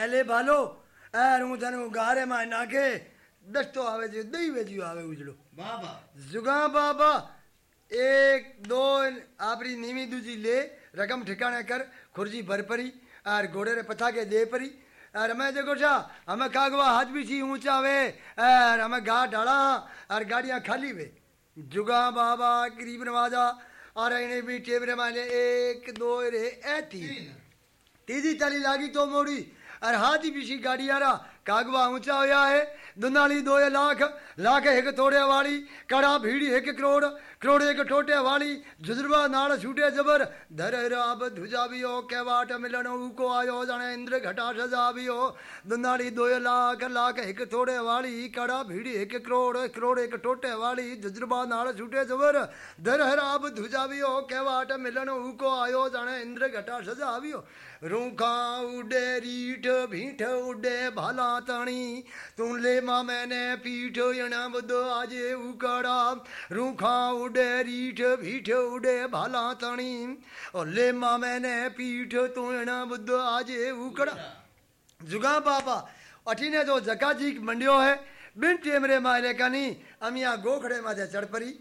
એલે ભાલો એર હું તને ગારે માં નાખે દસ્તો આવે છે દઈ વેચ્યું આવે ઉજળો બાબા जुगा बाबा एक दो आपरी नीवी दूजी ले रकम ठिकाने कर खुर्जी भर परी और घोड़े रे पथा के दे परी और हमें देखो छा हमें कागवा हाथ भी छी ऊंचा वे और हमें गा डाला और गाड़ियां खाली वे जुगा बाबा गरीब नवाजा और इन्हें भी टेबरे माले एक दो रे ऐती तीजी ताली लागी तो मोड़ी और हाथी पीछी गाड़ी रहा कागवा ऊँचा होया है, दुनाली दो लाख लाख एक तोड़े वाली, कड़ा भीड़ी एक करोड़ करोड़ एक टोटे वाली जुजरबा नाड़ छूटे जबर। धर राब धुजावियो के वाट मिलन ऊको आयो, जाने इंद्र घटा सजावियो दुनाली दो लाख लाख एक तोड़े वाली, कड़ा भीड़ी एक करोड़ करोड़ एक टोटे वाली जुजरबा नाड़ छूटे जबर। धर राब धुजावियो के वाट मिलन ऊको आयो, जाने इंद्र घटा सजावियो रूखा उडे, रीठ भीठ उडे, भाला तणी तू ले मा मैंने पीठ यणा बुद आजे उकड़ा रूखा उडे रीठ भीठ उडे भाला तणी और ले मा मैंने पीठ तू यणा बुद आजे उकड़ा जुगा बाबा अठीने जो जकाजी मंडियो है बिन टेमरे माले कनी अमिया गोखड़े माथे चढ़ परी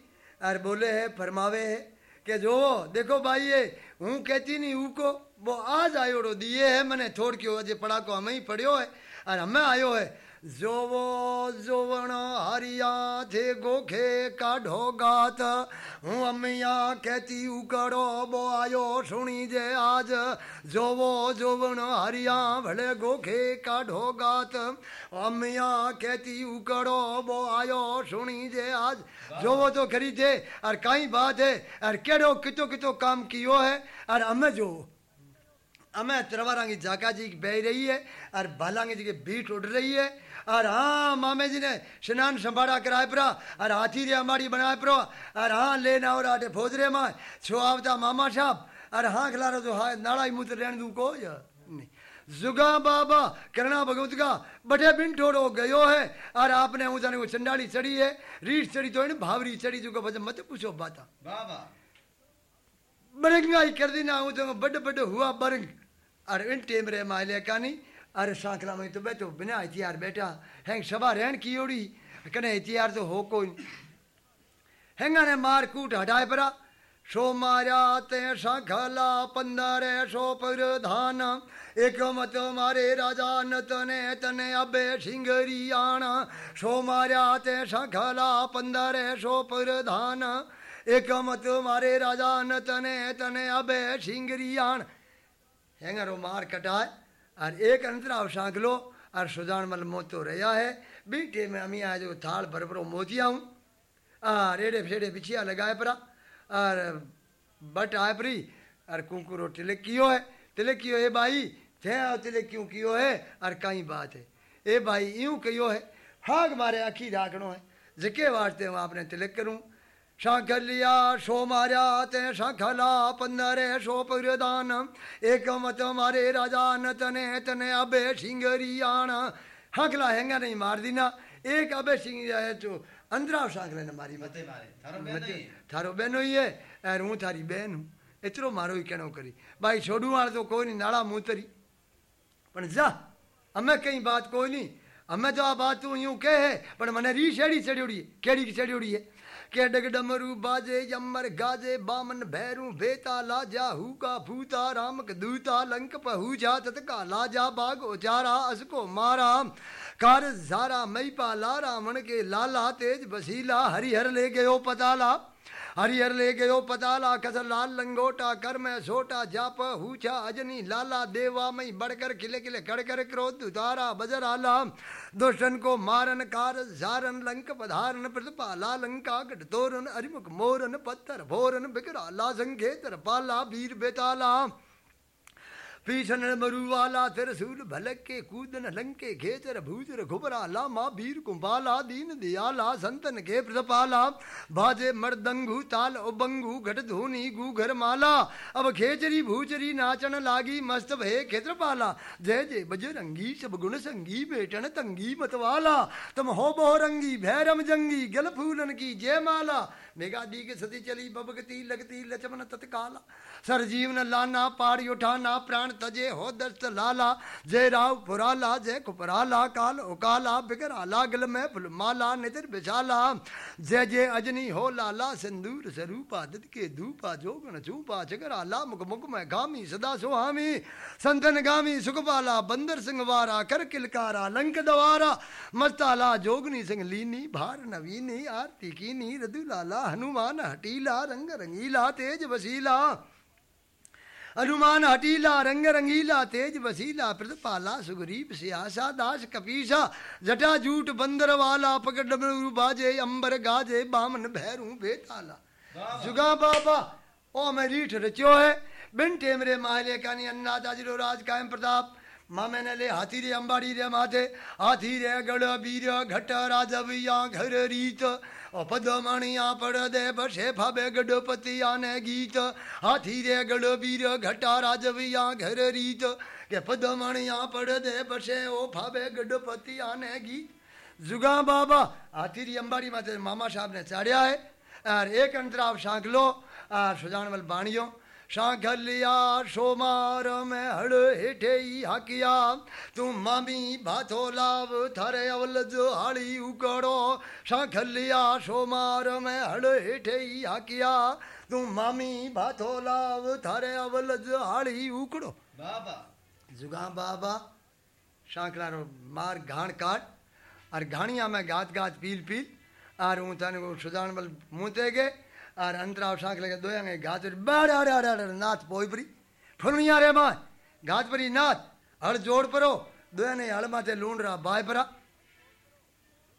और बोले है फरमावे है કે જોવો દેખો ભાઈએ હું કહેતી નહીં ઉકો वो आज आयोड़ो दिए है मैंने थोड़ क्यों अजय पड़ा को हमें ही पढ़ियो है और हमें आयो है जोवो जोवण हरिया थे गोखे काढ़ो गात। हूँ अमिया कहती, उकड़ो बो आयो सुनी जे आज। जोवो जोवण हरिया भले गोखे काढ़ो गात। अमिया कहती, उकड़ो बो आयो सुनी जे आज। जोवो तो खरी थे और कई बात है और केड़ो कितो कितो काम कियो है और हमें जो हमें तरवारांगी जाका जी बह रही है और भालांगी जी की बीट उड़ रही है और हाँ मामे जी ने स्नान संभाड़ा कराए परा और हाथी रे हमारी बनाए परो और हाँ लेना और आटे फौजरे में छो आवता मामा साहब और हाँ खिला जो हाँ नाड़ा ही मूत्र रहने दू को या नहीं। जुगा बाबा करना भगवत का बटे बिन ठोड़ो गयो है और आपने ऊँचा को चंडाली चढ़ी है रीठ चढ़ी तो है भावरी चढ़ी जो वजह मत पूछो बाता। बाबा। बरंगाई कर दी ना हूँ तो बड़ बड़ हुआ बरंग और इन टेम रे माले कानी अरे सांकला में तो बैठो, बिना हथियार बैठा। हैंग सभा रहन की ओड़ी, कने हथियार तो हो कोई। हैंगा ने मार कूट हटाए परा। सो मारा ते सांखला पंदरे सो प्रधान एक मत मारे राजा न तने अबे सिंगरी आना। सो मारा ते सांखला पंदरे सो प्रधान एक मत मारे राजा न तने अबे सिंगरी आन। हैंगरो मार कटाए। और एक अंतर आप अंतराव सांकलो और सुजान मल मोतो रहा है। बीटे में अमी आज थाल भर भरो मोतिया हूँ। रेड़े फेड़े बिछिया लगाए परा। और बट आए परी, और कुंकुरो तिलक कियो है। तिलक कियो है भाई थे तिलक क्यों कियो है? और कई बात है। ए भाई यूँ कहियो है, हाग मारे अखी राखनो है। जिके वास्ते हूँ आपने तिलक करूँ? ശാഖല്യാ ഷോമാരാത്തെ ശഖലാപന്നരേഷോപകൃതാനം ഏകമതമാരേ രാജാന തനെ തനെ അബേ ശിംഗരിയാണ് हाँकला हैंगा नहीं मार दी एक अबे सिंह जाए तो अंदरा सांकले ने मारी। मारे। थारो बहन ही। है। थारी बहन हूँ। एतरो मारो ही कहनो करी। भाई छोड़ू वाले तो कोई नहीं। नाड़ा पर जा हमें कहीं बात कोई नहीं। हमें तो आ बात तू यूँ कहे पर मैंने री छेड़ी चढ़ी उड़ी केड़ी की उड़ी है? के डग डमरू बाजे, यमर गाजे, बामन भैरू बेता लाजा, हुका भूता, रामक दूता, लंक पहूजा तत्का लाजा, बाग चारा असको मारा। कार झारा मईपा लारा मन के लाला, तेज बसीला, हरिहर ले गयो पताला। हरिहर ले गयो पताला कसर लाल लंगोटा, कर मैं सोटा, जाप, हूछा, अजनी, लाला, देवा, मई बढ़कर खिले खिले, कड़कर, क्रोध, उतारा, बजर, आला। दुष्टन को मारन, कार, झारन, लंक, पधारन, प्रतिपाला, लंका, गट, तोरन, अरिमुख, मोरन, पत्थर, भोरन बिकरा ला संघेतर पाला वीर बेताला। पीछन मरुवाला तिरसूल भलक के कूदन लंके, खेचर भूचर घुबरा लामा वीर कुंभाला, दीन दयाला, संतन के प्रतपाला बाजे मर्दंगू ताल उबंगू, घट धोनी, गूघर माला। अब खेचरी भूचरी नाचन लागी, मस्त भय खेत्रपाला जय जय बजरंगी, सब गुण संगी, बेटन तंगी, मतवाला। तुम हो बहुरंगी भैरम जंगी, गल फूलन की जय माला। मेगा दी के सती चली बबगती लगती लचमन तत्काला। सर जीवन लाना, पाड़ी उठाना, प्राण प्राण तजे हो दस्त लाला? जय राव पुराला, जय कुपराला, काल उकाला बिगर आला गल में फुलमाला नितिर बिछाला। जय जय अजनी हो लाला, सिंदूर स्वरूपा दिद के धूपा जोगन चूपा चकराला मुख मुख में गामी सदा सुहामी। संतन गामी, सुखपाला, बंदर सिंह वारा कर किलकारा, लंक दवारा। मस्ताला, जोगनी सिंह लीनी, भार नवीनी, आरती कीनी, रदुलाला, हनुमान, हटीला, रंग रंगीला, तेज वसीला। हनुमान हटीला रंग रंगीला तेज वसीला प्रतपाला सुग्रीव सियासा दास कपीसा जटा जूट बंदर वाला पकड़ डबरू बाजे अंबर गाजे बामन भैरू बेताला। जुगा बाबा ओ मैं रीठ रचो है। बिन टेमरे माहले कानी अन्ना दाजरो राज कायम प्रताप। माँ मैंने ले हाथी रे अंबाड़ी रे माथे हाथी रे गढ़ बीर घट राजविया घर रीत। ओ पदमणिया पड़ दे बसे फाबे गढ़पति आने गीत। हाथी रे गढ़ बीर घटा राजविया घर रीत। के पदमणिया पड़ दे बसे ओ फाबे गढ़पति आने गीत। जुगा बाबा हाथी री अंबाड़ी माथे मामा साहब ने चाड़िया है और एक अंतराव शांक लो और सुजानवल बाणियों। शांखलिया सोमार में हड़ हेठे हाकिया। तू मामी भाथो लाव थारे अवल जो हाड़ी उकड़ो। शांखलिया सोमार में हड़ हेठे हाकिया। तू मामी भाथो लाव थारे अवल जो हाड़ी उकड़ो। बाबा। जुगा बाबा शांकला मार घाण काट और घाणिया में गात गात पील पील और तने सुजान बल मुँहते गए और अंतराव शांक लगे दोया गए घात बाड़ अरे अरे अरे नाथ पोई परी फुलनिया रे माँ घात परी नाथ हड़ जोड़ परो दोया ने हड़ माथे लूंड रहा बाय परा।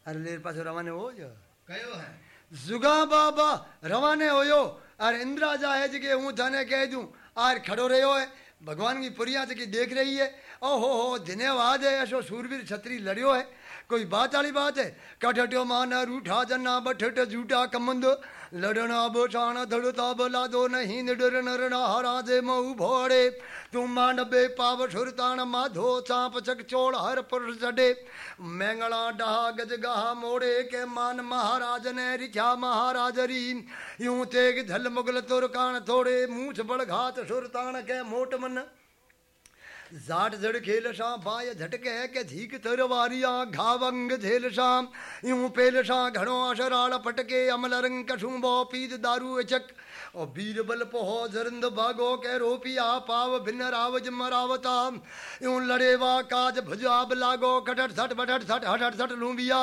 अरे लेर पास रवाने हो जो। कयो है? जुगा बाबा रवाने होयो और इंदिरा जा है जगह हूँ थाने कह दूँ आर खड़ो रहो है भगवान की पुरिया की देख रही है। ओहो हो धन्यवाद है ऐसो सूरवीर छतरी लड़ियो है। कोई बात वाली बात है? कठट्यो मान रूठा जन्ना बठट झूठा कमंद। लड़ना बोछाण धड़ता बला दो नहीं, निडर नरना हरा जे मऊ भोड़े। तू मांडबे पाव सुरतान माधो चाप चक चोड़ हर पुरुष चढ़े मैंगड़ा डहा गज गहा मोड़े के मान महाराज ने रिछा महाराज री। यूँ तेग झल मुगल तुरकान थोड़े मूछ बड़घात सुरतान के मोट मन जाट जड़ खेल शां बाय झटके के झीक तरवारिया घावंग झेल शां यूँ पेल शां घणो अशराल पटके, अमल रंग कशुंबो, पीद दारू चक। ओ बीर बल पोहो, जरंद भागो के रोपिया, पाव भिन्न रावज मरावता। यूँ लड़े वा काज भुजाब लागो कटट सट बटट सट हटट सट लूंबिया।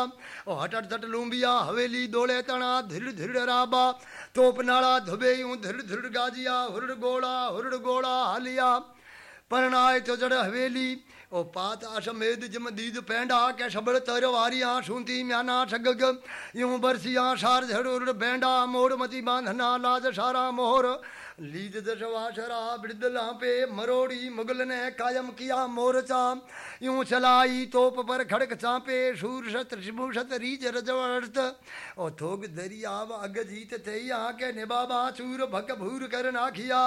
ओ हटट सट लूंबिया, हवेली दोले तना धिड़ धिड़ राबा। तोप नाला धुबे यूँ धिड़ धिड़ गाजिया, हुरड़ गोड़ा हुरड़ गोड़ा हालिया। परनाय तो जड़ हवेली। ओ पात अशमेद जम दीद पैंडा के शबड़ तर वारियाँ सुनती म्याना ठगग। यूँ बरसियाँ शार झड़ुर बैंडा। मोड़ मती बांधना लाज सारा मोहर लीज दशवा शरा बिड़दला पे मरोड़ी मुगल ने कायम किया मोर्चा। यूँ चलाई तोप पर खड़क चापे। शूर शत रीज रजवर्त ओ थोग दरिया अग जीत थे के निबाबा चूर भक भूर कर नाखिया।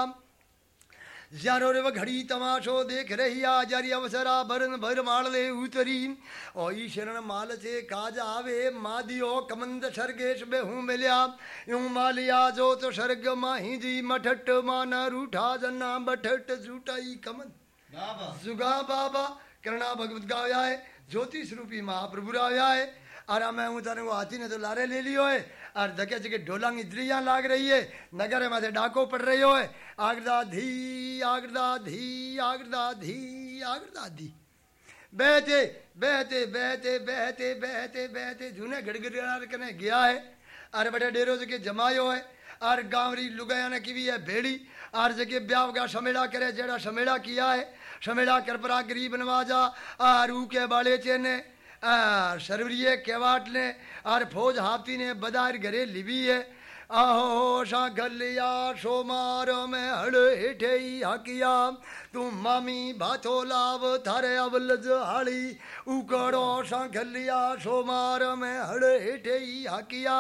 ज्यारो रे घड़ी तमाशो देख रही आ जारी अवसरा भरन भर माल ले उतरी। ओ ई शरण माल से काज आवे मादियो कमंद सरगेश बे हूँ मिल्या। यूँ मालिया जो तो सर्ग माही जी मठट माना रूठा जन्ना बठट झूठाई कमंद बाबा। जुगा बाबा करना भगवत गाया है ज्योतिष रूपी महाप्रभु आया है। और मैं हूँ तारे हाथी ने तो लारे ले लियो है और धके जगह ढोलांगी द्रिया लाग रही है। नगर माथे डाको पड़ रही हो आगदा धी आगदा धी आगदा धी आगदा धी। बहते बहते बहते बहते बहते बहते। जूने गड़गड़ार कने गया है। अरे बड़े डेरो जगह जमायो है। और गांवरी लुगाया ने की भी है भेड़ी। और जगह ब्याह का समेड़ा करे, जेड़ा समेड़ा किया है। समेड़ा कर परा गरीब नवाजा। ऊ के बाले चेने। सरवरिये केवाट ने और फौज हाथी ने बदार घरे लिबी है आहो शा गलिया सोमार में हड़ हेठे हकिया तू मामी भाथो लाव थारे अवलज हाड़ी उकड़ो शा गलिया सोमार में हड़ हेठे हकिया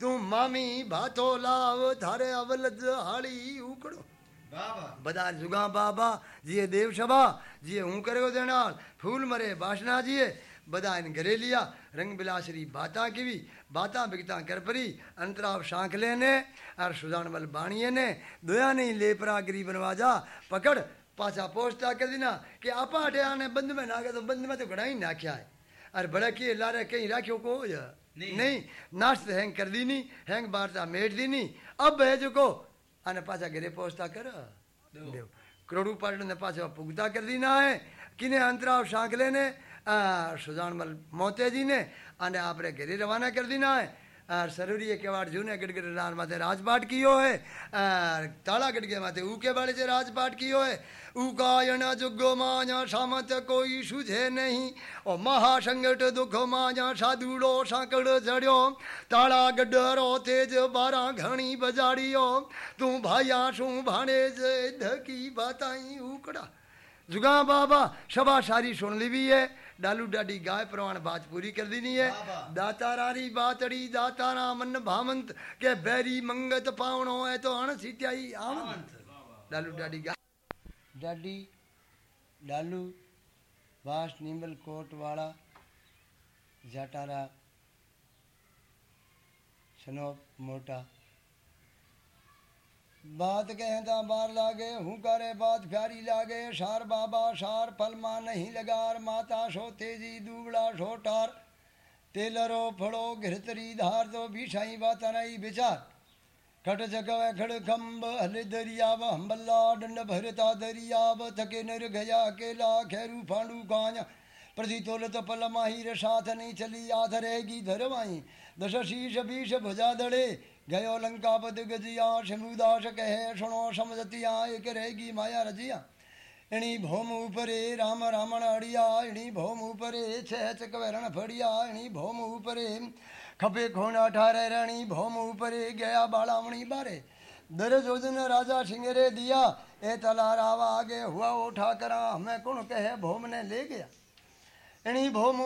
तू मामी भाथो लाव थारे अवलज हाड़ी उकड़ो बाबा બધા જુગા બાબા જીએ દેવ સભા જીએ હું કર્યો દેનાર ફૂલ મરે બાસના જીએ बदा इन गरेलिया रंग बिलासरी बाता की भी बाता बिगता करपरी अंतराव शांख लेने और सुजान बल बाणिये ने दोया नहीं लेपरा गिरी बनवाजा पकड़ पाचा पहुँचता कर देना कि आपा हटे आने बंद में ना गया तो बंद में तो घड़ा ही ना क्या है। अरे बड़ा किए ला रहे कहीं राखियों को नहीं, नहीं नाश्त तो हैंग कर दी नहीं हैंग बारता मेट दी नहीं अब है जो को आने पाचा गिरे पहुँचता कर। देव करोड़ू पाटन ने पाचा पुगता कर दी ना है किने अंतराव शांक लेने घरे रवाना कर दी ना है और सरूरी केवाड़ जूने गड़गड़ रान माथे राजपाट कियो है और ताला गड़गे माथे ऊके वाले से राजपाट कियो है उकायन जुगो माया सामत कोई सुझे नहीं ओ महासंगठ दुख माया साधुड़ो साकड़ जड़ियो ताला गड्ढरो तेज बारा घणी बजाड़ियो तू भाया सू भाणे जे धकी बताई उकड़ा जुगा बाबा सभा सारी सुन ली भी है डालू डाडी गाय प्रवाण बात पूरी कर देनी है। बाबा। दातारारी बातड़ी दातारा मन भावंत के बैरी मंगत पावणो है तो अण सीटियाई आवंत डालू डाडी गाय। डाडी डालू वास नीमल कोट वाला जाटारा सनोप मोटा। बात कहता बार लागे, हूँ करे बात प्यारी लागे। सार बाबा सार फलमा नहीं लगार, माता सो तेज़ी दूबड़ा सोटार तेलरो फड़ो घिरतरी धार तो भीषाई बात नहीं विचार। खट जगव खड़ खम्ब हल दरियाव हम्बल्ला डंड भरता दरियाव। थके नर गया अकेला खैरू फांडू कांया प्रति तोलत पल माही साथ नहीं चली आध रहेगी धरवाई दश शीश बीश, भुजा दड़े। गयो लंका पद गजिया शमुदास कहे, सुनो समझतिया एक रहेगी माया रजिया। इणी भौम ऊपरे राम रामण अड़िया, इणी भौम ऊपरे छह चकवरण फड़िया, इणी भौम ऊपरे खपे खोण अठारे रणी, भौम ऊपरे गया बाड़ावणी बारे। दर जोजन राजा सिंगरे दिया, ए तलारावा आगे हुआ उठा करा हमें कौन कहे, भौम ने ले गया। इणी भौम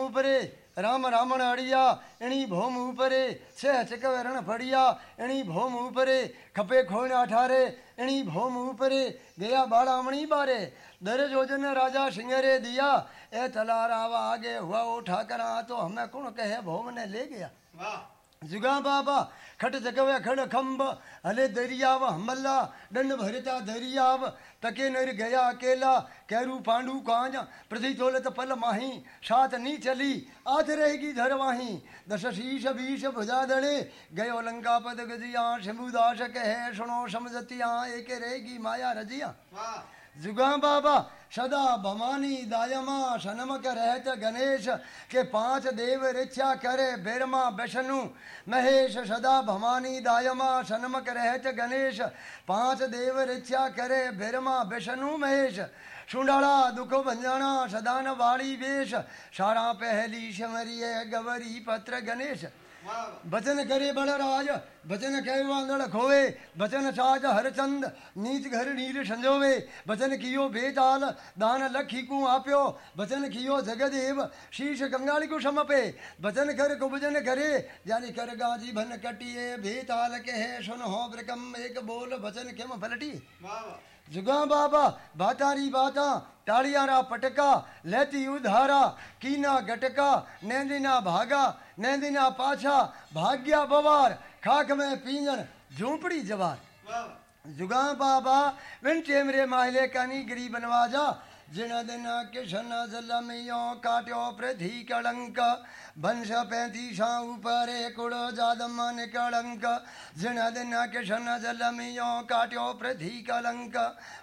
राम रामण अड़िया इणी भोम ऊपरे छह चकवरण फड़िया इणी भोम ऊपरे खपे खोण अठारे इणी भोम ऊपरे गया बाड़ामणी बारे। दर जोजन राजा सिंगरे दिया ए तलारावा आगे हुआ उठा आ तो हमें कौन कहे, भोम ने ले गया। वाह। जुगा बाबा खट जगव खड़ खम्ब हले दरियाव हमला दंड भरता दरियाव, तके नर गया अकेला, कैरू पांडू कांज, प्रति तोलत पल माही, साथ नी चली आथ रहेगी धरवाही दश शीश बीश भुजा दड़े, गयो लंका पद गजिया शंभुदास कहे, सुनो समझतिया, एक रहेगी माया रजिया। जुगा बाबा, सदा भवानी दायमा सनमक रहत गणेश, के पाँच देव रिच्छा करे बिरमा विष्णु। महेश, सदा भवानी दायमा सनमक रहत गणेश, पाँच देव रिच्छा करे बिरमा विष्णु, महेश। सुंडाला दुख भंजाना सदान वाली वेश सारा पहली शमरिय, गवरी पत्र गणेश। बचन करे बलराज बचन कहे वांगड़ खोवे बचन साज हरचंद नीच घर नीर संजोवे। बचन कियो बेताल, दान लखी को आप्यो। बचन कियो जगदेव, शीश गंगाली को समपे। बचन कर कुबजन करे जानी कर गाजी भन कटिए। बेताल कहे सुन हो ब्रकम, एक बोल बचन केम पलटी वाह। जुगा बाबा बातारी बाता ताड़ियारा पटका लेती उधारा कीना गटका नेंदिना भागा नेंदिना पाछा भाग्या बवार खाक में पींजन झोंपड़ी जवार। जुगा बाबा विन टेमरे माहले कानी गरीब बनवाजा दिन किशन जलमियो काट्यो पृथ्वी कलंक वंश पैंतीसा ऊपरे कुड़ जादम निकलंक जिन दिन किशन जलमियो काट्यो पृथ्वी कलंक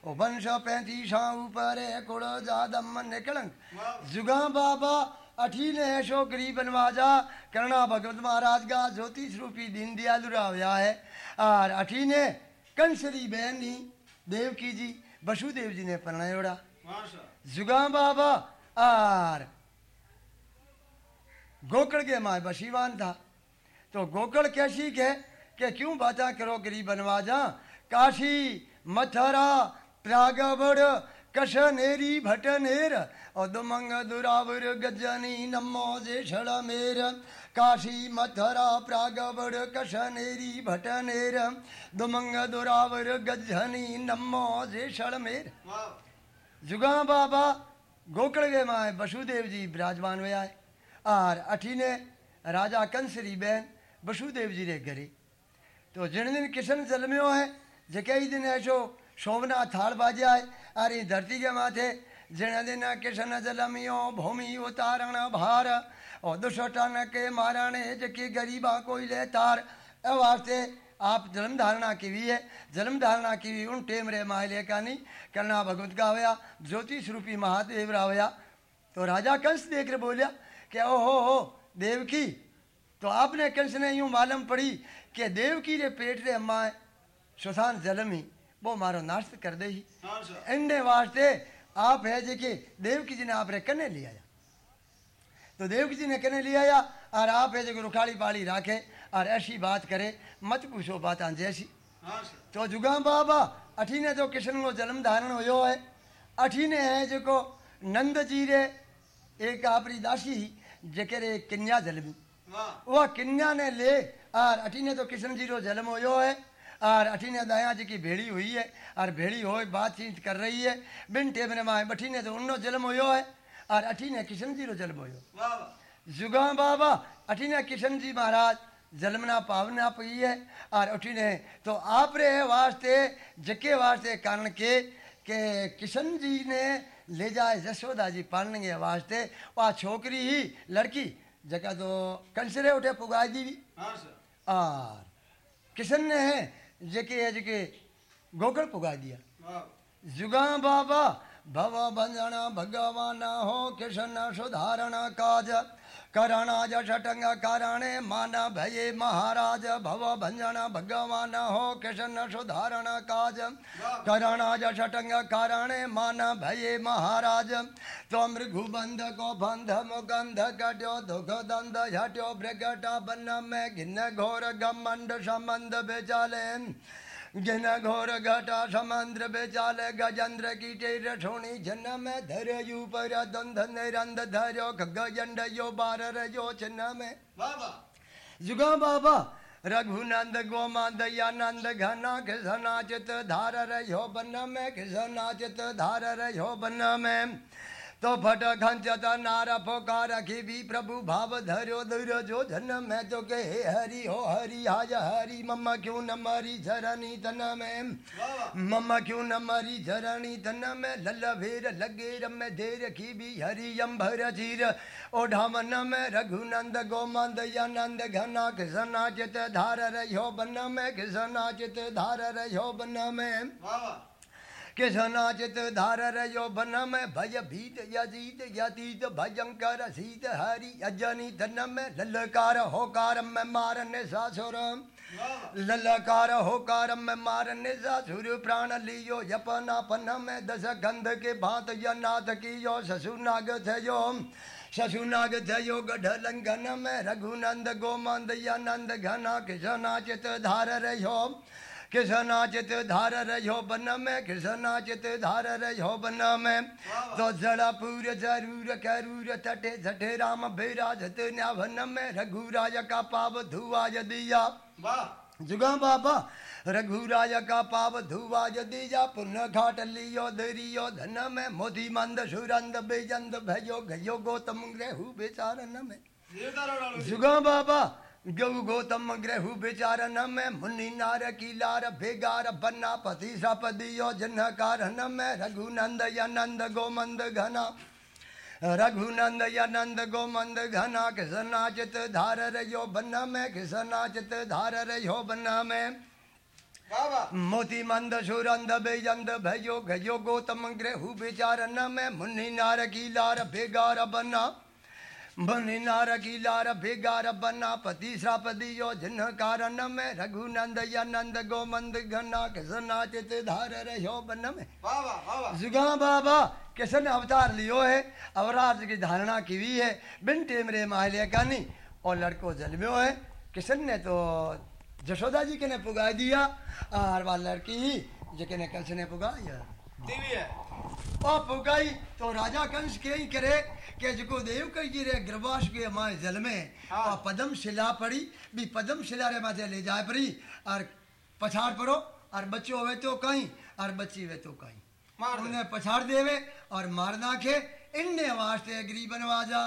वंश पैंतीसा ऊपरे कुड़ जादम निकलंक जुगा बाबा अठी ने ऐशो गरीब बनवाजा करना भगवत महाराज का ज्योतिष रूपी दीन दयालु रावया है। और अठी ने कंसरी बहन देवकी जी वसुदेव जी ने परणायोड़ा। माशा जुगा बाबा और गोकड़ के माँ बशीवान था। तो गोकड़ कैसी के कि क्यों बातें करो गरीब बनवाजा? काशी, मथुरा, प्रागवड़ कशनेरी भटनेर और दुमंग दुरावर, गजनी, नमो जे मेर। काशी, मथुरा, प्रागवड़ कशनेरी भटनेर दुमंग दुरावर, गजनी, नमो जे मेर। वाह। जुगा बाबा गोकड़ गए माए वसुदेव जी विराजमान हुआ है। और अठी ने राजा कंसरी बहन वसुदेव जी रे घरे। तो जिन दिन किशन जलमियो है, जके ही दिन ऐसो शोभना थाल बाजा है अरे धरती के माथे जिन दिन किशन जलमियो भूमि उतारण भार और दुष्टन के मारणे जकी गरीबा कोई ले तार वास्ते आप जन्म धारणा की भी है। जन्म धारणा की भी उन टेम रे माहिले का नहीं करना भगवत का होया ज्योति स्वरूपी महादेव रा होया तो राजा कंस देख कर बोलिया कि ओ हो हो देवकी तो आपने कंस ने यूँ मालूम पड़ी कि देवकी रे पेट रे अम्मा सुसान जलम ही वो मारो नाश्त कर दे ही हाँ इनने वास्ते आप है जे कि देवकी जी ने आप रे कने लिया। तो देवकी जी ने कने लिया और आप है जो रुखाड़ी पाड़ी राखे। और ऐसी बात करे मत पूछो बात जैसी। हाँ तो जुगा बाबा अठीने जो किशन को जन्म धारण हुयो है। अठीने है जेको नंद जी रे एक आपरी दासी जेके रे कन्या जन्मी। वाह। कन्या ने ले और अठीने तो कृष्ण जी रो जन्म हुयो है। और अठीने दया जी की भेड़ी हुई है और भेड़ी हो बातचीत कर रही है। बिन टेबने माए बठीने तो उन्नो जन्म हुयो है और अठीने किशन जी रो जन्म हुयो। वाह। जुगा बाबा अठीने किशन जी महाराज जलमना पावना पई है और उठीने तो आप रे वास्ते जके वास्ते कारण के के किशन जी ने ले जाए जसोदा जी पालने के वास्ते वह छोकरी ही लड़की जका तो कंसरे उठे पुगाई दी। भी हाँ और किशन ने है जके है जके गोकुल पुगा दिया। जुगा बाबा भव बंधन भगवान हो किशन सुधारण काज। करणा जटंग कारणे मान भये महाराज भव भंजन भगवान हो कृष्ण सुधारण काज। करणा जटंग कारणे मान भये महाराज तो मृगुबंध को बंध मुगंध कट्यो दुख दंध हट्यो प्रगटा बन में घिन घोर गमंड संबंध बेचाले जिन घोर घटा समुद्र बेचाल गजेंद्र की टेर ठोणी जन में धर यू पर दंध निरंध धर्यो गजंड यो बार रजो चिन्ह में वाह। जुगा बाबा रघुनंद गोमा दयानंद घना घिसना चित धार रहो बन में घिसना चित धार रहो बन में तो फट खंचत नार फोकार भी प्रभु भाव धर्यो धुर जो जन में तो के हे हरि हो हरि हाज हरि, मम क्यों न मरी झरनी तन में? मम क्यों न मरी झरणी तन में? लल भेर लगे रम धेर की भी हरि अम्भर चीर। ओढ़ा मन में रघुनंद गोमंद आनंद घना किसना चित धार रहो बन में? किसना चित धार रहो बन में? वाह वाह चित धार रहो बन में भय भीत यजीत यतीत भयंकर सीत हरि अजनी तन में ललकार होकार में मारने वाह ललकार होकार में मारने सासुर प्राण लियो यपना पन में दस गंध के भांत नाथ की यो ससुनाग थयो ससुनाग थयो गढ़ लंघन में रघुनंद गोमंद या नंद घना किसना चित धार रहो किसना चित धार रहो बन में किसना चित धार रहो बन में। तो जड़ापुर ज़रूर करूर तटे झटे राम बेराजत न्यावन में रघुराज का पाव धुआ दिया। जुगा बाबा रघुराज का पाव धुआ यदि जा पुनः घाट लियो दरियो धन में मोदी मंद सुरंद बेजंद भयो गयो गौतम ग्रहु बेचारन में। जुगा बाबा गौ गौतम ग्रहु बेचारन में मुनि नार की लार भेगार बन्ना पति सपदियो जन कारण में रघुनंद आनंद गोमंद घना। रघुनंद आनंद गोमंद घना किसनाचित धार रहो बन में किसनाचित धार रहो बन में। मोती मंद सुरंद बेजंद भयो गयो गौतम ग्रहु विचारन में मुनि नार की लार भेगार बना। मुनि नार की लार भेगार बना पति श्रापदियो जिन कारण में रघुनंद आनंद गोमंद घना किसनाचित धार रहो बन में। जुगा बाबा किसन अवतार लियो है? अवराज की धारणा की हुई है। बिन टेमरे माहले कानी और लड़को जन्म्यो है। किसन ने तो जशोदा जी के ने पुगा दिया और वह लड़की ही जिके ने कंस ने पुगाया। है। और पुगाई तो राजा कंस के ही करे कि जिको देव कही जी रे गर्भाश के हमारे जल में। हाँ। और पदम शिला पड़ी भी पदम शिला रे माथे ले जाए पड़ी और पछाड़ पड़ो और बच्चो हुए तो कहीं और बच्ची हुए तो कहीं। मार उन्हें पछाड़ देवे और मार नाखे इनने वास्ते गरीब नवाजा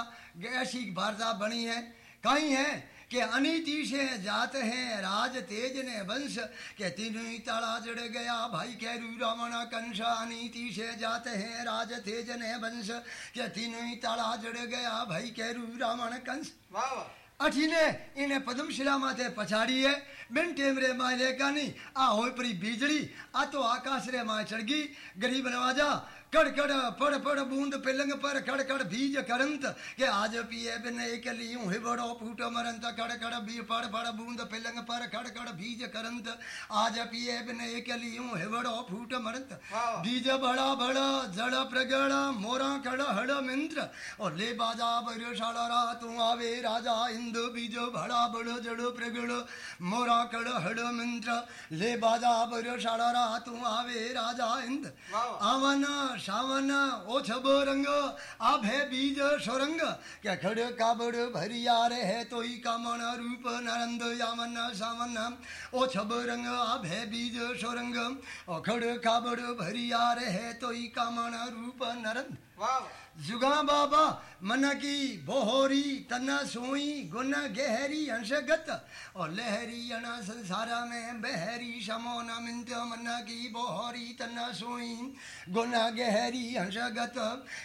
ऐसी वार्ता बनी है कहीं है के अनिति से जात है, राज तेज ने वंश, के तीन ताड़ा जड़ गया भाई कैरू रावण कंस अनिति से जात है, राज तेज ने वंश, के तीन ताड़ा जड़ गया भाई कैरू रावण कंस। वाह वाह। અઠીને એને પદ્મશિલા માથે પછાડીએ બેન ટેમરે માં લેકાની આ હોય પરી બીજળી આ તો આકાશ રે માં ચડગી ગરીબ નવાજા કડ કડ પડ પડ બૂંદ પેલંગ પર કડ કડ બીજ કરંત કે આજ પીએ બિન એકલી હું હિબડો ફૂટ મરંત કડ કડ બી પડ પડ બૂંદ પેલંગ પર કડ કડ બીજ કરંત આજ પીએ બિન એકલી હું હિબડો ફૂટ મરંત વાહ. બીજ બળા બળ જળ પ્રગળ મોરા કડ હડ મિંત્ર ઓ લે બાજા બર્યો શાળા તું આવે રાજા बिंदु बीजो भड़ा बड़ो जड़ो प्रगड़ो मोरा कड़ हड़ो मंत्र। ले बाजा बरो शाड़ा रा तू आवे राजा इंद। आवन शावन ओ छबो रंग आभे बीज सोरंग। क्या खड़ काबड़ भरिया रे है तो ही कामण रूप नरंद यामन सावन। ओ छबो रंग आभे बीज सोरंग। ओ खड़ काबड़ भरिया रे है तो ही कामण रूप नरंद। जुगा बाबा मन की बोहोरी तना सोई गुन गहरी अंशगत। और लहरी अना संसारा में बहरी शमो न मिंत मन की बोहोरी तना सोई गुन गहरी अंशगत।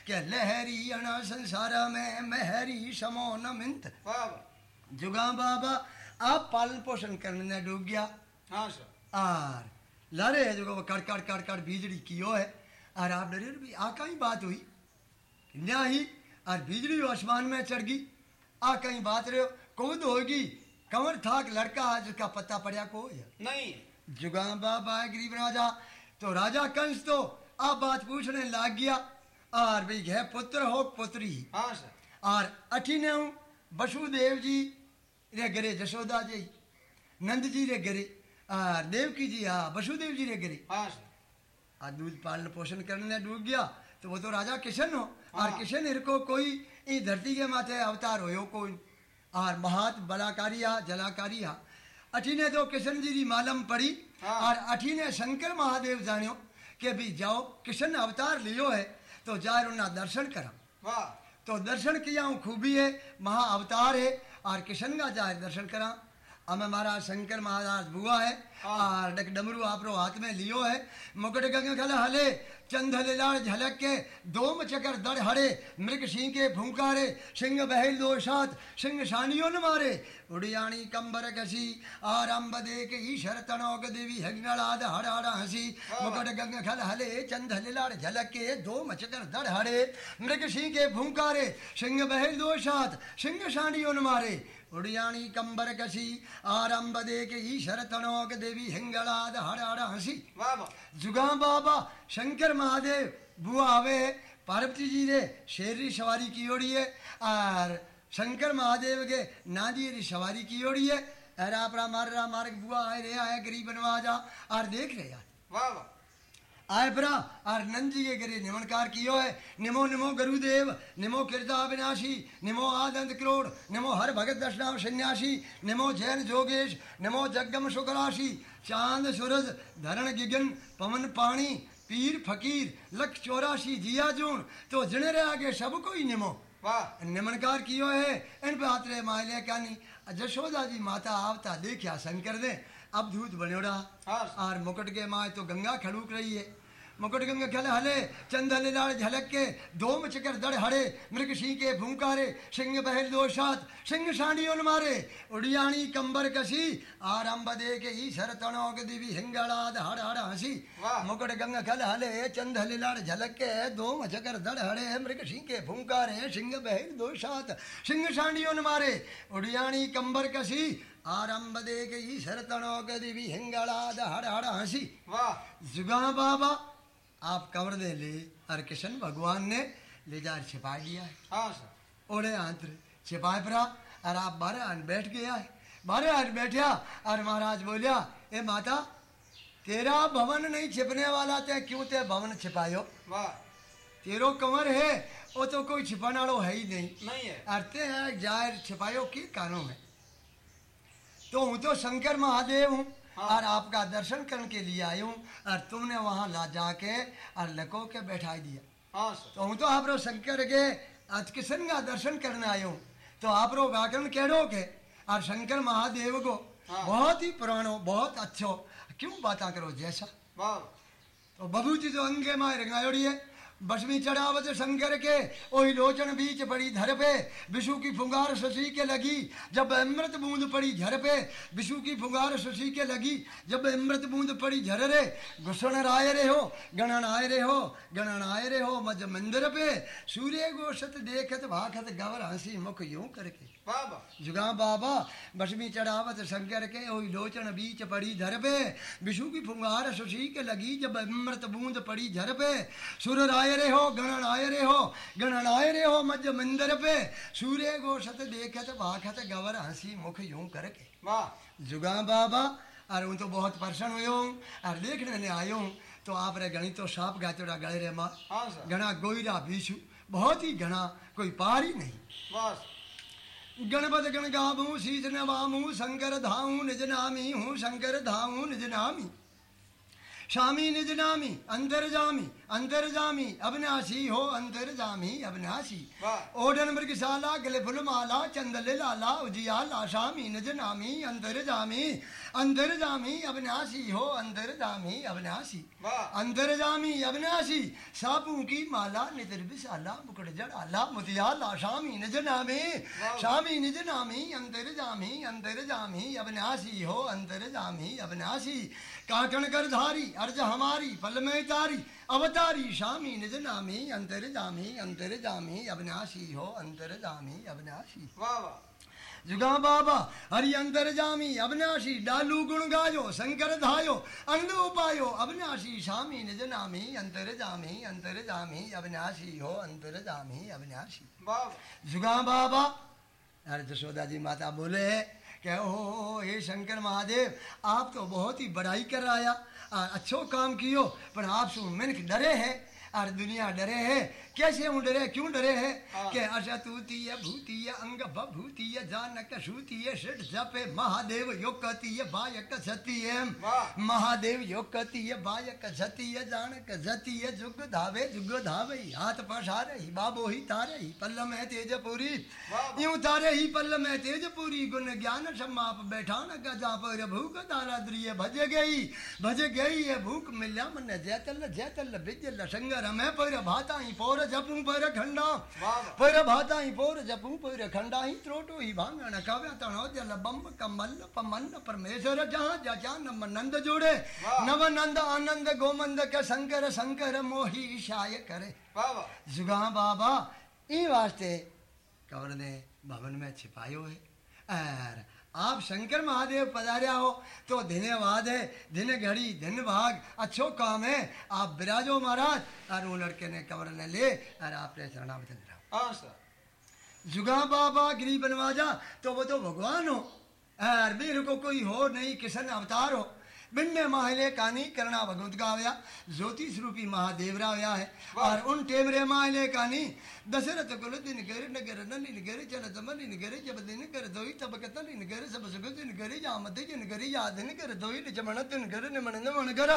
के लहरी अना संसारा में बहरी शमो न मिंत जुगा बाबा आप पालन पोषण करने डूब गया। हाँ सर। आर लड़े जुगा वो कड़ कड़ कड़ कड़ बिजली कियो है। और आप डरे भी आका ही बात हुई। हिंदा ही और बिजली आसमान में चढ़ गई आ कहीं बात रहे कौद होगी? कमर थाक लड़का आज उसका पता पड़ा को या? नहीं। जुगाम बाबा गरीब राजा। तो राजा कंस तो आप बात पूछने लाग गया और भाई है पुत्र हो पुत्री। हाँ और अठी ने हूँ वसुदेव जी रे गरे जशोदा जी नंद जी रे गरे और देवकी जी हाँ वसुदेव जी रे गरे हाँ दूध पालन पोषण करने डूब गया तो वो तो राजा किशन हो। और हाँ। किशन हिरको कोई ई धरती के माथे अवतार होयो कोई। और महात बलाकारी हा जलाकारी हा अठीने तो किशन जी की मालम पड़ी। हाँ। और अठीने शंकर महादेव जानियो के भी जाओ किशन अवतार लियो है तो जाए उन्ना दर्शन करा। तो दर्शन किया खूबी है महा अवतार है और किशन का जाए दर्शन करा। हमें महाराज शंकर महाराज बुआ है हाँ। और डक डमरू आपरो हाथ में लियो है। मुकुट गंग खल हले चंद लाल झलक के दोम चकर दड़ हड़े मृग सिंह के फूंकारे सिंह बहेल दो सात सिंह शानियों न मारे। उड़ियाणी कंबर कसी आरंभ दे के ईश्वर तनोक देवी हगनलाद हड़ हड़ हँसी। मुकुट गंग खल हले चंद लाल झलक के दो मचकर दड़ हड़े मृग सिंह के फूंकारे सिंह बहेल दो सात सिंह शानियों न मारे। ಒಡಿಯಾಣಿ ಕಂಬರಕಸಿ ಆರಂಭದೇಕೆ ಈಶ್ವರ ತಣೋಕ ದೇವಿ ಹೆಂಗಳಾದ ಹಾಡಾಡ ಹಸಿ ಜುಗಾ ಬಾಬಾ ಶಂಕರ್ महादेव बुआ आवे पार्वती जी ने शेरी सवारी की ओड़ी है और शंकर महादेव के नादियरी सवारी की ओड़ी है। अरे आप मार रहा मार्ग बुआ आए रे आया गरीब बनवा जा और देख रहे यार वाह वाह। आए परा और नंद जी के करे निमनकार कियो है। निमो निमो गुरुदेव निमो कीर्ता विनाशी निमो आदंत क्रोड़ निमो हर भगत दशनाम सन्यासी निमो जैन जोगेश निमो जगम शुक्राशी चाँद सूरज धरण गिगन पवन पानी पीर फकीर लख चौरासी जिया जून तो जिने रे आगे सब कोई निमो। वाह। निमनकार कियो है इन पे हाथ रे माले कानी जशोदा जी माता आवता देखा शंकर ने अब दूध बन्योड़ा हाँ। और मुकुट के माए तो गंगा खड़ूक रही है। मुकुट गंगा खल हले चंद हले लाल झलक के दोम चकर दड़ हड़े मृग सिंह के भूंकारे सिंह बहल दो सात सिंह सानियों मारे। उड़ियाणी कंबर कसी आरंभ दे के ईश्वर तणोक दिवी हिंगड़ाद हड़ हड़ हँसी। मुकुट गंगा खल हले चंद हले लाल झलक के दोम चकर दड़ हड़े मृग सिंह के भूंकारे सिंह बहल दो सात सिंह सानियों मारे। उड़ियाणी कंबर कसी ಆರಂಭ ದೇಕ ಈಶ್ವರ ತಣೋ ಗದಿ ವಿಹಂಗಳಾದ हर हर हसी। वाह। जुगा बाबा आप कवर दे ले हर कृष्ण भगवान ने ले जा छिपा लिया है। हाँ सर। ओढ़े आंत्र छिपाए पड़ा और आप बारे आन बैठ गया है। बारे आन बैठा और महाराज बोलिया ए माता तेरा भवन नहीं छिपने वाला ते क्यों ते भवन छिपायो? वाह। तेरो कमर है वो तो कोई छिपाना है ही नहीं। नहीं है। अरे ज़ाहिर छिपायो की कानों में तो हूँ तो शंकर महादेव हूँ हाँ। और आपका दर्शन करने के लिए आई हूँ और तुमने वहाँ ला जाके और लको के बैठा दिया। हाँ तो हूँ तो आप शंकर के आज किशन का दर्शन करने आयो हूँ। तो आप व्याकरण कहो के और शंकर महादेव को हाँ। बहुत ही पुराणो बहुत अच्छो क्यों बात करो जैसा? तो बबू जी जो अंगे माए रंगायोड़ी है बसमी चढ़ावत शंकर के, ओही लोचन बीच पड़ी धर पे। विषु की फुंगार शशि के लगी, जब अमृत बूंद पड़ी झर पे। विषु की फुंगार शशि के लगी, जब अमृत बूंद पड़ी झर रे। घुसण राय रे हो, गणन आय रे हो, गणन आय रे हो, मज मंदिर पे। सूर्य गोशत देखत भाखत गवर हँसी मुख यूँ करके। जुगा बाबा बसमी चढ़ावत शंकर के ओई लोचन बीच पड़ी धर पे विषु की फुंगार सुशी के लगी जब अमृत बूंद पड़ी झर पे सुर राय रे हो गणन आय रे हो गणन आय रे हो मज मंदिर पे। सूर्य गोशत देखत भाखत गवर हँसी मुख यूँ करके। वाह जुगा बाबा और हूँ तो बहुत प्रसन्न हुयो। हूँ और देखने ने आयो हूँ तो आप रे घणी तो साप गाचोड़ा गले रे माँ। घना गोईरा बीछू बहुत ही घना कोई पार ही नहीं। बस। गणपत गण गावूं शीश नवाऊं शंकर धाऊं निज नामी हूँ शंकर धाऊं निज नामी शामी निज नामी अंतर जामी अंदर जामी अविनाशी हो अंदर जामी अविनाशी ओडन मृगशाला गले फुलमाला चंदल लाला उजियाला शामी निज नामी अंतर जामी अंदर जामी अविनाशी हो अंदर जामी अविनाशी अंदर जामी अविनाशी सापू की माला नितर विशाला मुकुट जड़ाला मुतियाला शामी निज नामी शामी निज नामी अंतर जामी अंदर जामी अविनाशी हो अंदर जामी अविनाशी काटन कर धारी अर्ज़ हमारी फल में तारी। अवतारी शामी निज नामी अंतर जामी अंतर जामी अविनाशी हो अंतर जामी अविनाशी। वाह वाह। जुगा बाबा हरि अंतर जामी अविनाशी डालू गुण गायो शंकर धायो अंध उपायो अविनाशी शामी निज नामी अंतर जामी अंतर जामी अविनाशी हो अंतर जामी अविनाशी। जुगा बाबा अरे जशोदा जी माता बोले कि ओ हे शंकर महादेव, आप तो बहुत ही बड़ाई कर आया। अच्छो काम कियो, पर आप सु मिनख डरे है। और दुनिया डरे है कैसे हूँ डरे क्यों डरे है हाँ। कि अशतुतीय भूतीय अंग भभूतीय जानक सूतीय षट जपे महादेव योकतीय बायक सतीय। महादेव योकतीय बायक सतीय जानक जतीय जुग धावे जुग धावे हाथ पसारे ही बाबो ही तारे ही पल्ल में तेजपुरी। यूँ तारे ही पल्ल में तेजपुरी गुण ज्ञान समाप बैठान गजा पर भूख दाराद्रिय भज गई भज गई ये भूख मिल्या मन जैतल जैतल बिजल संगर में पर भाता ही पोर जपू पर खंडा। पर भाता ही पोर जपू पर खंडा ही त्रोटो ही भांगण कव्य तणो जल बम कमल पमन परमेश्वर जहाँ जचा नम नंद जोड़े। नव नंद आनंद गोमंद के शंकर शंकर मोही शाय करे। वाह वाह। जुगा बाबा ई वास्ते कवर ने भवन में छिपायो है। और आप शंकर महादेव पधारिया हो तो धन्यवाद है दिन घड़ी दिन भाग अच्छो काम है। आप विराजो महाराज और वो लड़के ने कमर ने ले और आपने चरणा दिला हाँ जुगा बाबा गिरी बनवाजा तो वो तो भगवान हो अरबी को कोई हो नहीं किशन अवतार हो। बिन्ने माहले कानी करना भगवत गावया ज्योति स्वरूपी महादेव रावया है। और उन टेमरे माहले कानी दशरथ कुल दिन कर नगर नलिन कर चलत मलिन कर जब दिन कर दोई तब कतलिन कर सब सुख दिन कर जामत जिन कर यादन कर दोई निजमन दिन कर निमन नमन कर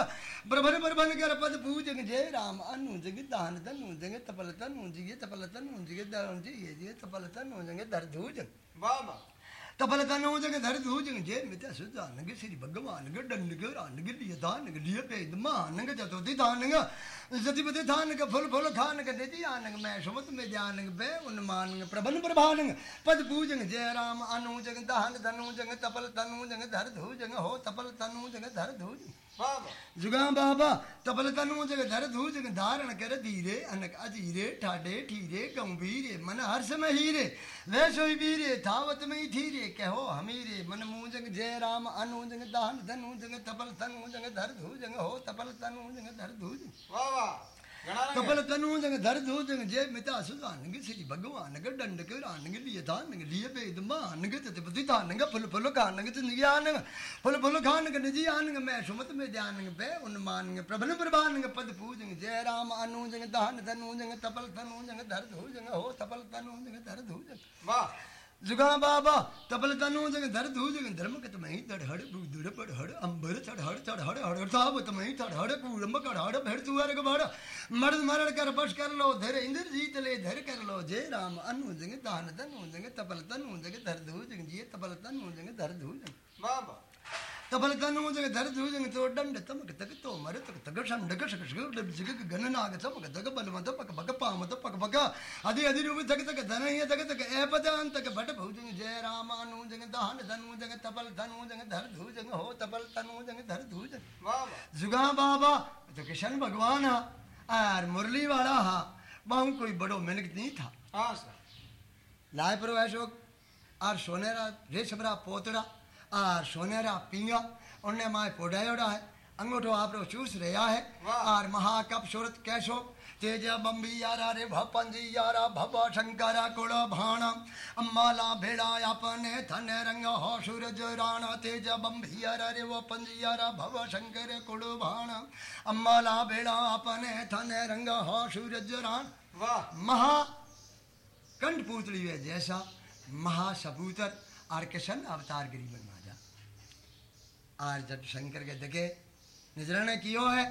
प्रभन प्रभन कर पद पूजन जय राम अनु जग दान तनु जग तपल तनु जिगे तपल तनु जिगे दान जिगे तपल तनु जग दर धूजन। वाह वाह। तपल तनु जग धर धूजन जय मिता सुजान ग श्री भगवान ग दंड ग रान ग लिय दान ग लिय दान ग जतिपति फुल फुल खान ग निधि आन मैं सुमत में ध्यान ग बे उन्मान ग प्रभन प्रभान पद पूजन जय राम अनु जग दान धनु जग तपल तनु जग धर धूजन हो तपल तनु जग धर धूजन वाह वाह जुगा बाबा तपल तनु जग धर धू जग धारण कर धीरे अनक अजीरे ठाडे ठीरे गंभीरे मन हर्ष में हीरे। वे सोई वीरे थावत में ही थीरे कहो हमीरे मन मुँह जग जय राम अनु जग दान धनु जग तपल तनु जग धर धू जग हो तपल तनु जग धर धू जग वाह तपल तनु जग धर धू जग जय मिता सुजान ग श्री भगवान ग दंड ग रान ग लिय दान ग लिय वेद मान ग तति दान ग फुल फुल खान ग तिन ज्ञान ग फुल फुल खान ग निजी आन ग मैं सुमत में ध्यान ग बे उन्मान ग प्रभन प्रभान ग पद पूजन जय राम अनु जग दान तनु जग तपल तनु जग धर धू जग हो तपल तनु जग धर धू जग। वाह। जुगा बाबा, तबल तनु जग धर धू जग धर्म कत ही धड़ हड़ बु दुड़ पड़ हड़ अंबर चढ़ हड़ चढ़ हड़ हड़ साब तमही चढ़ हड़ कूड़म कड़ हड़ भेड़ तुअर गबड़ मर्द मरण कर बश कर लो, धर इंद्र जीत ले, धर कर लो जय राम अनु जग दान तनु जग, तबल तनु जग धर धू जग जी तबल तनु जग धर धू जग। वाह तबल तनु जग धर धू जग तो दंड तमक तक तो मर तक तग शन डग शक शक डब जग गन नाग चमक तग बल मत पक पक पाम त पक पक अधि अधि रूप तक तक धन ये तक तक ए पद अंत तक भट भौ जग जय राम अनु जग दान तनु जग तबल तनु जग धर धू जग हो तबल तनु जग धर धू जग। वाह। वाह जुगा बाबा तो किशन भगवान हा और मुरली वाला हा बहु कोई बड़ो मेहनत नहीं था। हाँ सर। लाए पर अशोक और सोनेरा रेशमरा पोतड़ा और सोनेरा पिंगा उनने माए पोडायोड़ा है अंगूठो आपरो चूस रहा है। और महाकप सूरत कैसो तेज बम्बी यारा रे भपंजी यारा भव शंकरा कुल भाण अम्माला भेड़ा अपने थन रंग हो सूरज राणा तेज बम्बी यारा रे वो पंजी यारा भव शंकर कुल भाण अम्माला भेड़ा अपने थन रंग हो सूरज राण। वाह। महा कंठ पूतली है जैसा महासपूतर और किशन अवतार गरीबन माजा और जब शंकर के देखे निर्णय कियो है?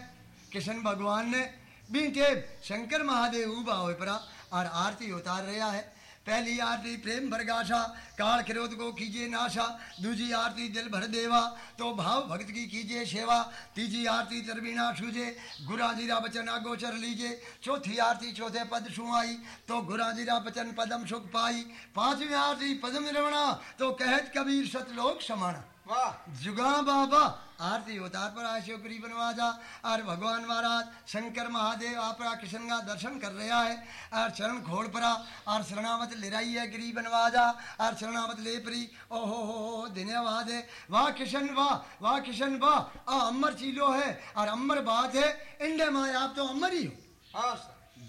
किशन भगवान ने बीटे शंकर महादेव उबा हो परा और आरती उतार रहा है। पहली आरती प्रेम भरगाशा, काल क्रोध को कीजिए नाशा, दूजी आरती दिल भर देवा तो भाव भक्त की कीजिए सेवा, तीजी आरती तरबीना सूझे गुरा जीरा बचन अगोचर लीजिए, चौथी आरती चौथे पद सुहाई तो गुरा जीरा बचन पदम सुख पाई, पांचवी आरती पदम रवणा तो कहत कबीर सतलोक समाना। वाह जुगा बाबा। आरती उतार पर आशो करी बनवाजा। और भगवान महाराज शंकर महादेव आपरा कृष्ण का दर्शन कर रहा है। और चरण खोल परा और शरणावत ले रही है गिरी बनवाजा। और शरणावत ले परी ओ हो हो हो धन्यवाद है। वाह किशन वाह वाह किशन वाह। आ अमर चीलो है और अमर बात है। इंडे माए आप तो अमर ही हो। हाँ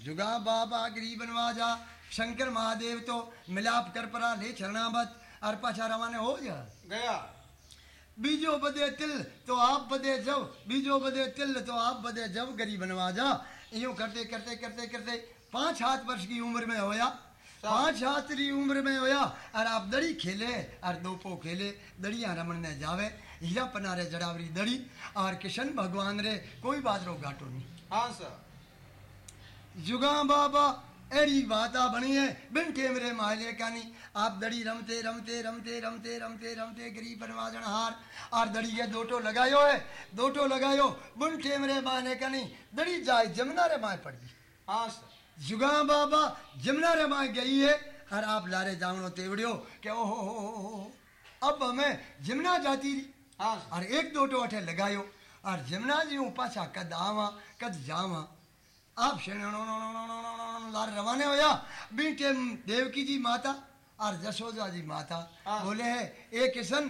जुगा बाबा गिरी बनवाजा। शंकर महादेव तो मिलाप कर परा ले चरणावत और पाछा रवाने हो जा गया। बीजो बदे तिल तो आप बदे जब बीजो बदे तिल तो आप बदे जब गरीब बनवा जा यूँ करते करते करते करते पाँच हाथ वर्ष की उम्र में होया। पाँच हाथ की उम्र में होया और आप दड़ी खेले और दोपो खेले। दड़िया रमन ने जावे हीरा पनारे जड़ावरी दड़ी और किशन भगवान रे कोई बात रो घाटो नहीं। हाँ सर। जुगा बाबा बनी है बिन टेमरे माले कानी। आप दड़ी रमते रमते रमते रमते रमते रमते गरीब बनवाजन हार। और दड़ी के दोटो लगायो है दोटो लगायो बिन टेमरे माले कानी। दड़ी जाए जमुना रे माए पड़। गई हाँ जुगा बाबा जमुना रे माए गई है। और आप लारे जावनो तेवड़ियो के ओ हो हो हो हो अब हमें जमुना जाती रही हाँ और एक दो टो अठे लगायो। और जमुना जी हूँ पाछा कद आवा कद जावा। आप लार रवाने होया। बी टेम देवकी जी माता और जशोदा जी माता हाँ। बोले है ए किशन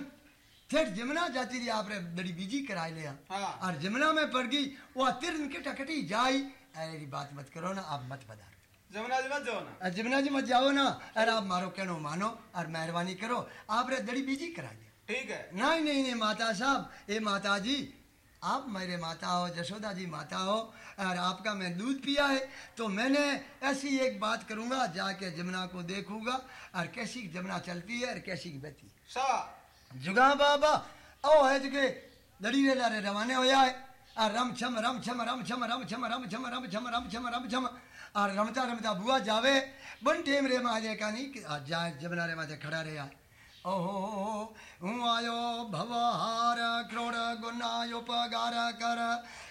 ठेठ जमुना जाती रही आपने बड़ी बीजी कराई लिया। हाँ। और जमुना में पड़ गई वो तिरन के टकटी जाई। अरे बात मत करो ना आप मत बता जमुना जी मत जाओ ना। जमुना जी मत जाओ ना अरे आप मारो कहनो मानो और मेहरबानी करो आपने दड़ी बीजी करा दी ठीक है। नहीं नहीं नहीं माता साहब ए माता जी आप मेरे माता हो जशोदा जी माता हो और आपका मैं दूध पिया है तो मैंने ऐसी एक बात करूँगा जाके जमुना को देखूँगा और कैसी जमुना चलती है और कैसी बहती है। जुगा बाबा ओ है जगे दड़ी रे लारे रवाने होया है और रम छम रम छम रम छम रम छम रम छम रम छम रम छम रम छम और रमता रमता बुआ जावे बन टेम रे माजे का नहीं जाए जमुना रे माजे खड़ा रहे ओहो हूँ आयो भवहार क्रोड़ गुनायो पगार कर।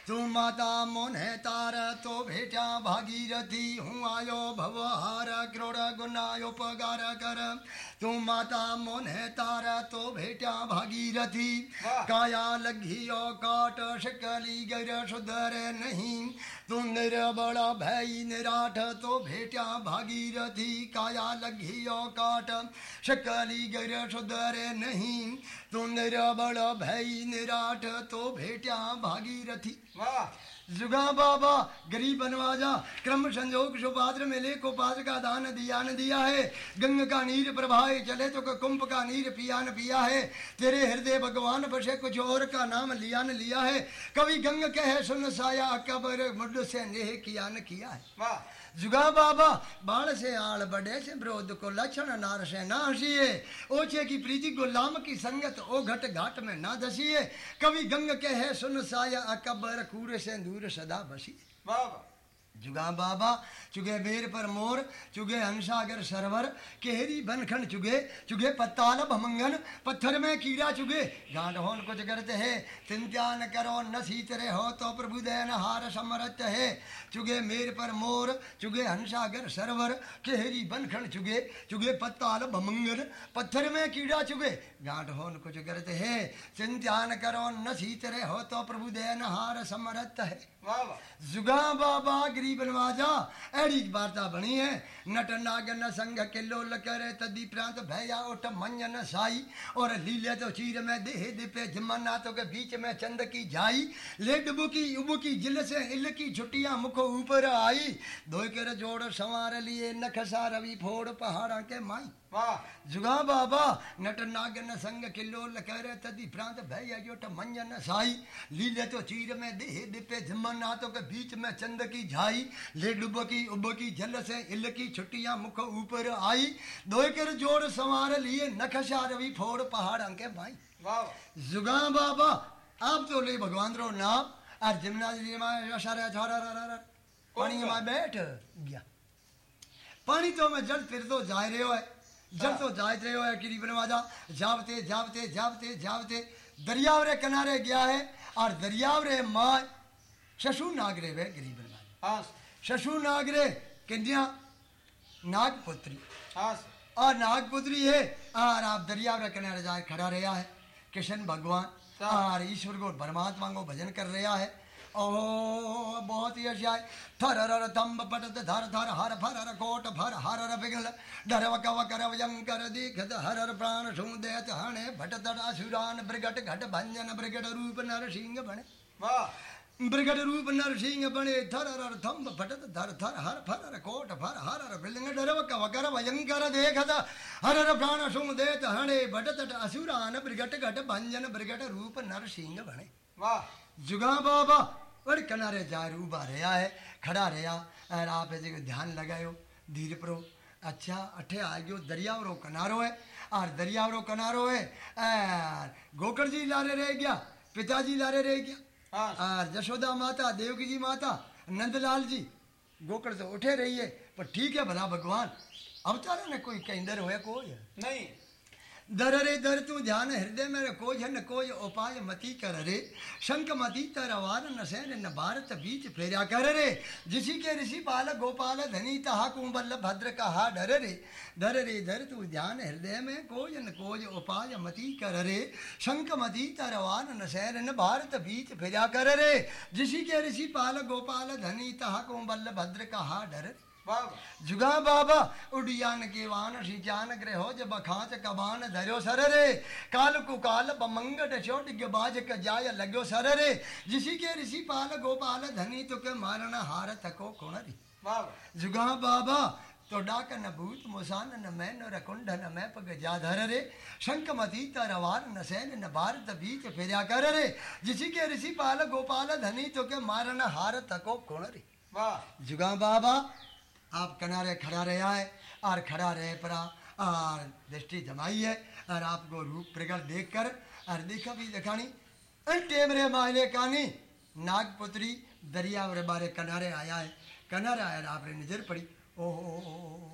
तू माता मोने तार तो भेटा भागीरथी। हूँ आयो भवहार क्रोड़ गुनायो पगार कर। तू माता मोने तार तो भेटा भागीरथी। काया लघियो काट शकली गर सुधर नहीं। तू निर्बल भई निराठ तो भेटा भागीरथी। काया लघियो काट शकली गर सुधर नहीं। तू निर्बल भई निराठ तो भेटा भागीरथी। वाह। जुगा बाबा गरीब बनवाजा क्रम संजोग सुपात्र मिले को पात्र का दान दिया न दिया है। गंग का नीर प्रभाए चले तो कुंभ का नीर पिया न पिया है। तेरे हृदय भगवान बसे कुछ और का नाम लिया न लिया है। कवि गंग कहे सुन साया कबर मुड से नेह किया न किया है। वाह। जुगा बाबा बाल से आल बड़े से विरोध को लक्षण नार से ना हसीए ओछे की प्रीति गुलाम की संगत ओ घट घाट में ना दसीए कवि गंग के है सुन साया अकबर, कूर से दूर सदा बसी। वाह वाह जुगा बाबा, चुगे बेर पर मोर, चुगे हंसागर सरवर, केहरी बनखन चुगे चुगे पत्ताल भमंगन पत्थर में कीड़ा चुगे। गांड होन कुछ करते है चिंता न करो न सीतरे हो तो प्रभु दयन हार समरत है। चुगे मेर पर मोर, चुगे हंसागर सरवर, केहरी बनखन चुगे चुगे पत्ताल भमंगन पत्थर में कीड़ा चुगे। गांठ होन कुछ करते है चिंता न करो न सीतरे हो तो प्रभु दयन हार समरत है। जुगा बाबा गरीब नवाजा, ऐड़ी वार्ता बनी है। नट नागन संग किल्लो करे तदी प्रांत भैया उठ मंजन साई। और लीले तो चीर में देह दिपे, जमना तो के बीच में चंद की जाई। ले डुबकी उबकी जिल से इल की छुट्टियाँ मुख ऊपर आई। धोई कर जोड़ संवार लिए नखसा रवि फोड़ पहाड़ा के माई। वाह जुगा बाबा नट नागन संग किल्लोल कर तदी प्रांत भय जोट मंजन साई। लीले तो चीर में देह दिपे जमन हाथों के बीच में चंद की झाई। ले डुबकी उबकी जल से इल की छुट्टियाँ मुख ऊपर आई। धोई कर जोड़ संवार लिए नखशा रवि फोड़ पहाड़ अंके भाई वाह। जुगा बाबा आप तो ले भगवान रो नाम। और जमुना जी में अशारे छोरा रा रा रा पानी में बैठ गया। पानी तो में जल फिर तो जा रहे हो है जल तो जा रहे हो है किरी बनवाजा जावते जावते जावते जावते दरियावरे किनारे गया है और दरियाव रे माँ शशु नागरे वे गिरी बनवाजा हाँ। शशु नागरे कन्या नागपुत्री। हाँ। और नागपुत्री है और आप दरिया के किनारे जाए खड़ा रहा है। कृष्ण भगवान और ईश्वर को परमात्मा को भजन कर रहा है। ओ बहुत ही अच्छा है थर रर तंब पटत धर धर हर फर हर कोट फर हर हर पिघल डर वक वक रव यंकर दीखत हर हर प्राण सु देत हणे भट तट असुरान ब्रिगट घट भंजन ब्रिगट रूप नर सिंह बने। वाह। ब्रिगट रूप नर सिंह बने थर हर थंब फटत धर थर हर फर हर कोट फर हर हर बिलिंग डरव कवकर भयंकर देखत हर हर प्राण सुम देत हणे भट तट असुरान ब्रिगट घट भंजन ब्रिगट रूप नर सिंह बने। वाह। जुगा बाबा बड़े किनारे जा उभा रहा है खड़ा रहा। और आप ऐसे को ध्यान लगायो धीरे परो। अच्छा अठे आ गयो दरियाव रो किनारो है। और दरियाव रो किनारो है और गोकर्ण जी लारे रह गया पिताजी लारे रह गया। हाँ। और जशोदा माता देवकी जी माता नंदलाल जी गोकर से उठे रही है पर ठीक है भला भगवान अवतारा ने कोई केंद्र होया कोई? नहीं। दर रे दर तू ध्यान हृदय में कोई न कोई उपाय मती कर रे शंख मती तरवार न सैन न भारत बीच फेरा कर रे जिसी के ऋषि पाल गोपाल धनी तहा कुंबल भद्र कहा डर रे धर रे धर तू ध्यान हृदय में कोई न कोई उपाय मती कर रे शंख मती तरवार न सैन न भारत बीच फेरा कर रे जिसी के ऋषि पाल गोपाल धनी तहा कुंबल भद्र कहा डर रे जुगा बाबा उडियान के वान सिजान ग्रहो जब खांच कबान धरो सर रे। काल को काल बमंगट छोट बाज क जाय लगो सर रे। जिसी के ऋषि पाल गोपाल धनी तो के मारण हार थको कुणरी जुगा बाबा तो डाक न भूत मुसान न मैं न रकुंड न मैं पग जाधर रे। शंख मती तरवार न सैन न भारत बीच फिरा कर रे। जिसी के ऋषि पाल गोपाल धनी तो के मारन हार थको कुणरी वाह। जुगा बाबा आप किनारे खड़ा रहा है, और खड़ा रहे परा और दृष्टि जमाई है, और आपको रूप प्रकट देख कर और देखा भी दिखानी टेम रे मायने कानी, नागपुत्री दरिया रे बारे किनारे आया है, किनारे आया आपने नज़र पड़ी, ओहो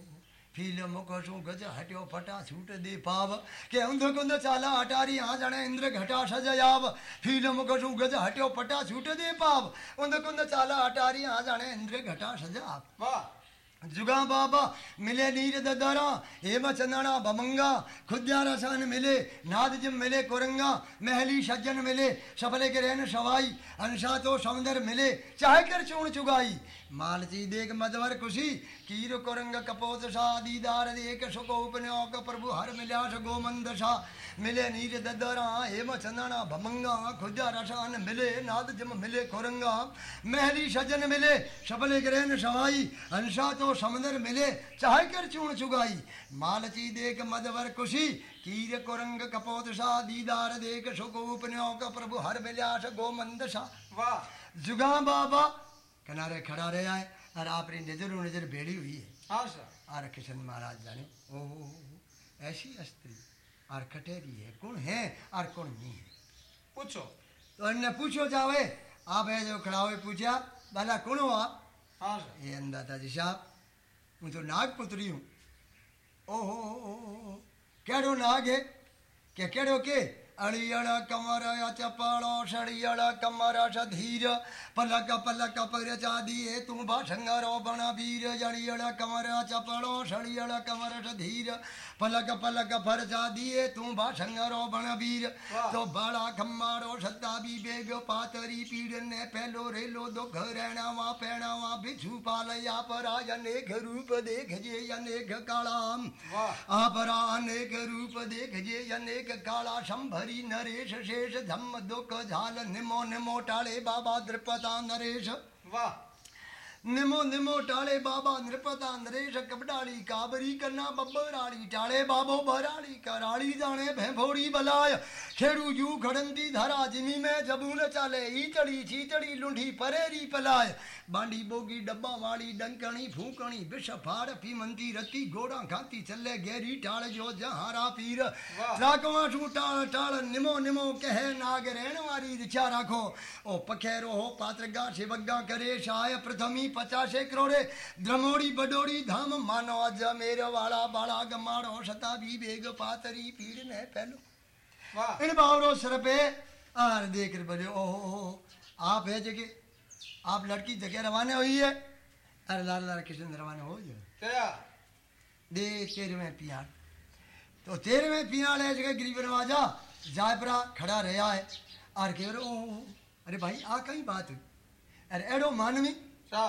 फ़िल्म को शू गज हट्यो फटा छूट दे पाव, के उंध कुंद चाला अटारी आ जणे इंद्र घटा सजयाव फ़िल्म को शू गज हट्यो फटा छूट दे पाव उंध कुंद चाला अटारी आ जणे इंद्र घटा सजाव वाह। जुगा बाबा मिले नीर ददरा, हेम चंदना बमंगा खुद्या रसान मिले, नाद जिम मिले, कुरंगा, महली सज्जन मिले सफले के रहन सवाई अंशा तो सौंदर मिले, चाहे कर चूण चुगाई। मालची देख मदवर खुशी, कीर कुरंग कपोत सा, दीदार देख सुको उपन्योक प्रभु हर मिल्यास गोमंद सा। मिले नीर ददरा, हेम चंदना भमंगा खुजा रसान मिले, नाद जम मिले, कुरंगा, महली सजन मिले सबले ग्रहण सवाई हंसा तो समंदर मिले चाहे कर चूण चुगाई मालची देख मदवर खुशी कीर कुरंग कपोत सा दीदार देख सुको उपन्योक प्रभु हर मिल्यास गोमंद सा वाह। जुगा बाबा किनारे खड़ा रहा है और आपकी नज़रों नज़र बेड़ी हुई है। हाँ और किशन महाराज जाने ओ ऐसी स्त्री और कटेरी है कौन है और कौन नहीं है? पूछो। तो इनने पूछो जावे आप है जो खड़ा हुए पूछा भला कौन हो आप हाँ ये अंदाता जी साहब मैं तो नाग पुत्री हूँ। ओ हो हो, हो, हो, हो केड़ो नाग है? क्या केड़ो के? अड़ियड़ कमर चपड़ो सड़ियड़ कमर सधीर पलक पलक पर चादिए तू भाषंगरो बण वीर जड़ियड़ कमर चपड़ो सड़ियड़ कमर सधीर। पलक पलक पर चादिए तू भाषंगरो बण वीर। तो बड़ा खम्मारो सत्ता भी बेग पातरी पीड़ ने पहलो रेलो दुख रहनावा पैणावा बिछू पालया परा अनेक रूप देख जे अनेक काला। आपरा अनेक रूप देख जे अनेक काला। संभरी नरेश शेष धम्म दुख झाल निमो निमो टाळे बाबा द्रपता नरेश। वाह। निमो निमो टाळे बाबा नृपता नरेश कपडाली काबरी कन्ना बब्बराली टाळे बाबो बराली कराली जाने भैंभोड़ी बलाय। खेड़ू जू खड़ंती धरा जिमी में जबून चाले ईतड़ी चीतड़ी लुंढी परेरी पलाय। बांडी बोगी डब्बा वाली डंकणी फूकणी विष फाड़ पीमंती रती घोड़ा खाती चले गेरी टाळ जो जहारा पीर। राकवा छू टाळ टाळ निमो निमो कहे नाग रहण वारी रिछा राखो। ओ पखेरो हो पात्र गा शिवगा करे शाय प्रथमी पचासे करोड़े। द्रमोड़ी बडोड़ी धाम मानो अज मेर वाला बाला गमाड़ो शताबी बेग पातरी पीड़ ने पहलो इन बावरो सर पे आर देख कर बोले ओ हो आप है जगह। आप लड़की जगह रवाना हुई है। अरे लाल लाल कृष्ण रवाना हो जाए क्या? दे तेरहवें पियाल। तो तेरहवें पियाल है जगह गरीब नवाजा जायपरा खड़ा रहा है। और कह रहे ओ, अरे भाई आ कहीं बात हुई। अरे एड़ो मानवी सा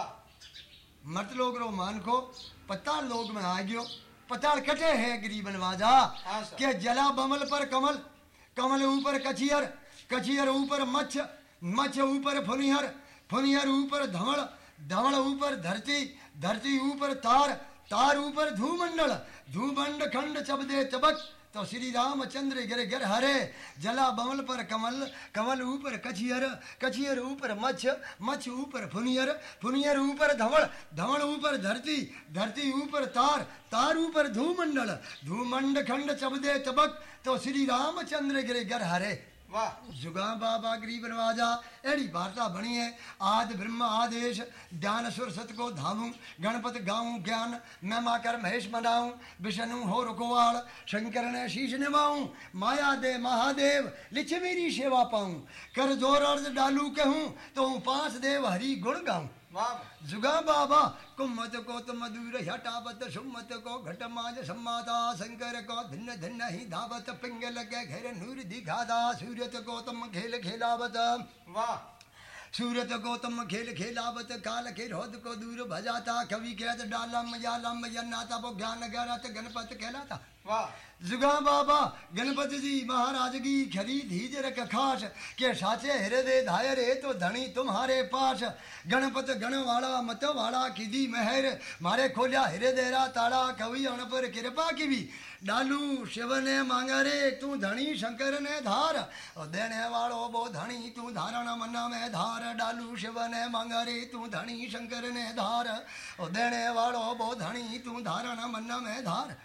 मत लोग रो मान को पता लोग में आ गयो। पता कटे है गरीब नवाजा हाँ के जला बमल पर कमल कमल ऊपर कचियर कचियर ऊपर मच्छ मच्छ ऊपर फुनिहर फुनिहर ऊपर धवल धवल ऊपर धरती धरती ऊपर तार तार ऊपर धूमंडल, धूमंड खंड चबदे चबक तो श्री रामचंद्र गिर गिर हरे, जला बमल पर कमल कमल ऊपर कचियर कचियर ऊपर मच्छ मच्छ ऊपर फुनियर फुनियर ऊपर धवल धवल ऊपर धरती धरती ऊपर तार तार ऊपर धूमंडल, धूमंड खंड चबदे चबक तो श्री रामचंद्र गिर गिर हरे। वाह। जुगा बाबा गरीब नवाजा अड़ी वार्ता बनी है। आद ब्रह्म आदेश ध्यान सुर सत को धामू। गणपत गाऊं ज्ञान मैं माकर महेश मनाऊं विष्णु हो रुकवाल, शंकर ने शीश निभाऊं। माया दे महादेव, लिच मेरी सेवा पाऊँ। कर ज़ोर अर्ज़ डालू कहूँ तो पास देव हरि गुण गाऊं। जुगा बाबा कुमत को तो मधुर हटावत सुमत को घट माज सम्माता शंकर को धिन्न धिन्न ही धावत पिंगल के घेर नूर दिखादा सूरत को तुम खेल खेलावत। वाह। सूरत को तुम खेल खेलावत काल के रोध को दूर भजाता कवि कहत डालम यालम यन्नाता वो ज्ञान गरत गणपत कहलाता। जुगा बाबा गणपति जी महाराज की खरी धीज रख खास। के साचे हृदय धाय रे तो धनी तुम्हारे पास। गणपत गण वाला मत वाला किदी मेहर। मारे खोलिया हृदय रा ताड़ा कवि अण पर कृपा की भी। डालू शिव ने मांगा रे तू धनी शंकर ने धार। और देने वालो बो धनी तू धारण मन में धार। डालू शिव ने मांगा रे तू धनी शंकर ने धार। देने वालो बो धनी तू धारण मन में धार।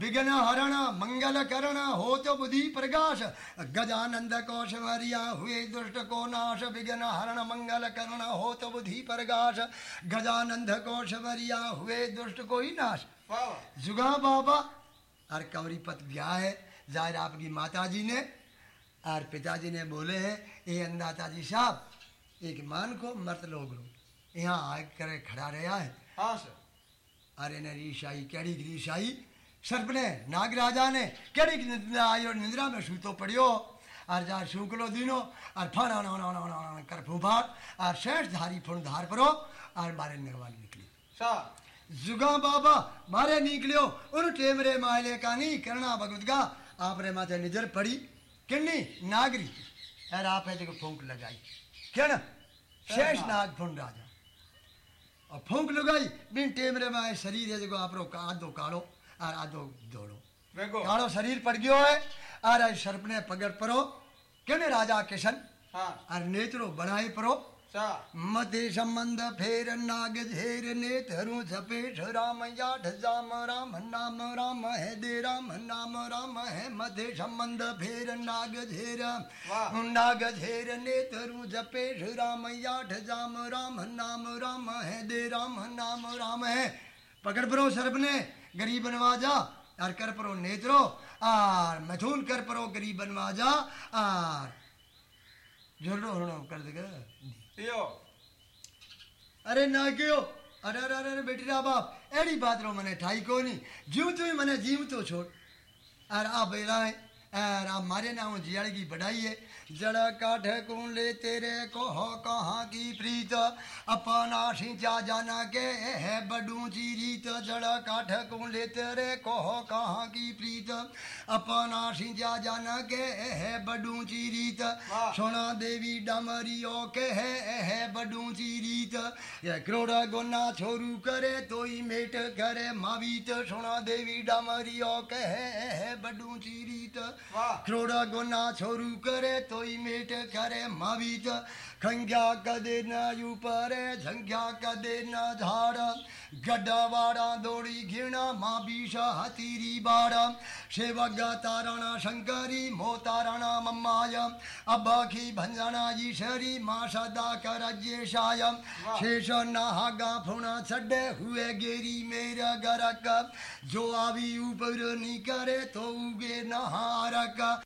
विघ्न हरण मंगल करण हो तो बुद्धि प्रकाश। गजानंद को शिवरिया हुए दुष्ट को नाश विघ्न हरण मंगल करण हो तो बुद्धि प्रकाश। गजानंद को शिवरिया हुए दुष्ट को ही नाश। जुगा बाबा और कवरीपत ब्याह है ज़ाहिर आपकी माता जी ने और पिताजी ने बोले हैं ये अंदाता जी साहब एक मान को मर्त लोग लो। यहाँ आकर खड़ा रहा है। हाँ सर। अरे ने केड़ी की रीशाई सर्प ने नागराजा ने कड़ी की निंद्रा आयो निंद्रा में सूतो पड़ियो। और जार शूकलो दिनो और फण आना आना आना आना कर फूभाट और शेष धारी फण धार परो और मारे नरवाली निकली। सा। जुगा बाबा मारे निकलियो उन टेमरे माले का कानी करना भगवत का आपरे माथे नज़र पड़ी। किन्नी? नागरी। और आप है देखो फूंक लगाई। क्या ना शेष नाग फण राजा। और फूंक लगाई बिन टेमरे माए शरीर है देखो आप रो कादो काड़ो और आधो दौड़ो वेगो। काढ़ो शरीर पड़ गयो है और सर्प ने पगड़ परो। केने राजा किशन? हाँ। और नेत्रो बनाए परो। मते संबंध फेर नाग झेर नेतरु झपेश राम याठ जाम राम नाम राम है दे राम नाम राम है मते संबंध फेर नाग झेर। नाग झेर नेतरु झपेश राम याठ जाम राम नाम राम है दे राम नाम राम गरीब नवाजा और कर परो नेत्रो और मथुन कर परो गरीब नवाजा और झुरड़ो हरणो कर देगा। यो। अरे ना क्यों? अरे अरे अरे, अरे बेटी रा बाप एड़ी बात रो मने ठाई कोनी। जीव तो ही मने जीव तो छोड़। और आ बेला है। ना हूँ जियाड़ की बढ़ाई है। जड़ काठ कौन ले तेरे को हो कहाँ की प्रीत। अपना सिंचा जाना के है बडू जी रीत। जड़ काठ कौन ले तेरे को हो कहाँ की प्रीत। अपना सिंचा जाना के है बडू जी रीत। सोना देवी डमरियो के है है बडू जी रीत। ये करोड़ा गोना छोरू करे तो ही मेट करे मावीत। सोना देवी डमरियो के है है बडू जी रीत। वाह करोड़ा गोना छोरू करे तो ही मेट करे मावीत। खंग्या कदे न ऊपरे झंग्या कदे न झाड़। गड्ढा वाड़ा दौड़ी घिणा माँ बीष हतीरी बाड़ा। सेवक तारणा शंकरी मो तारणा मम्माय। अबाखी भंजना ईशरी माँ सदा कर जेशाय वाह। शेष नागा फुणा छड़े हुए गेरी मेरा गरक। जो आवी ऊपर नी करे तो उगे नहारक।